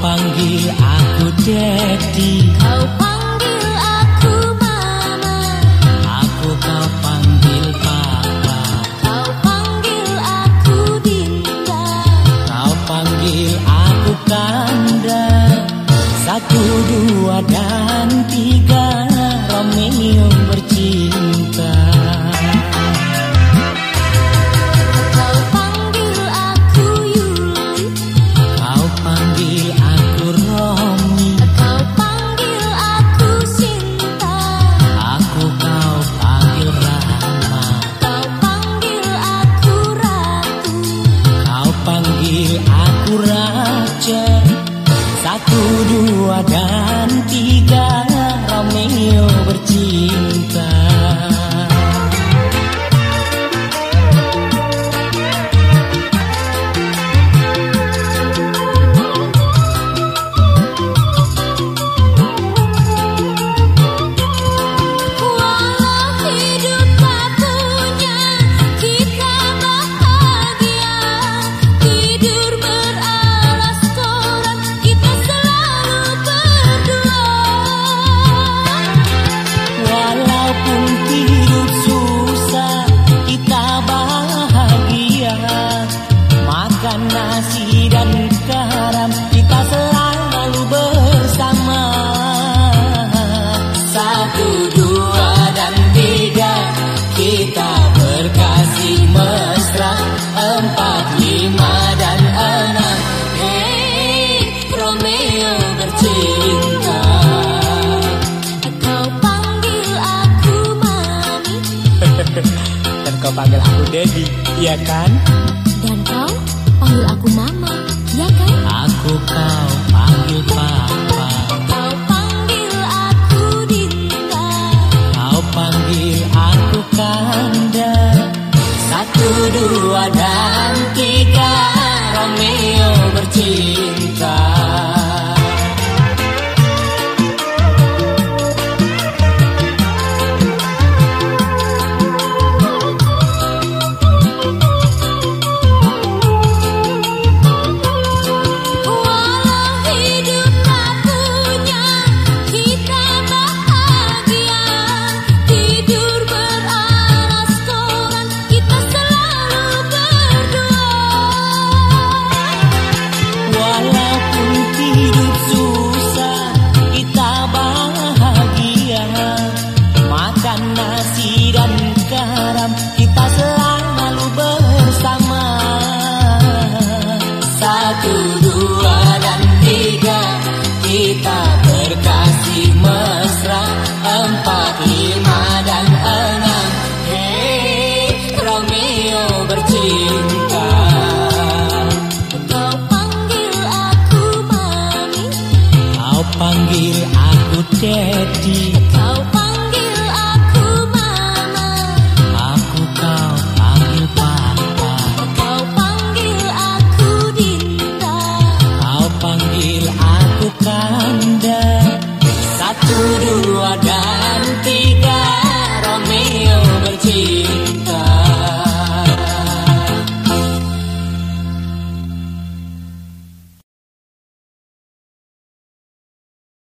panggil aku Daddy. Kau panggil aku Mama. Aku kau panggil Papa. Kau panggil aku Dinda, Kau panggil aku Kanda. Satu, dua, dan tiga. kau panggil aku Dedi, iya kan? Dan kau panggil aku Mama, iya kan? Aku kau panggil Papa. Kau panggil aku Dinda. Kau panggil aku Kanda. Satu, dua, dan tiga Romeo bercinta. Kita selalu bersama. Satu, dua, dan tiga Kita berkasih mesra. Empat, lima, dan enam Hei, Romeo bercinta. Kau panggil aku mami. Kau panggil aku daddy. Kau panggil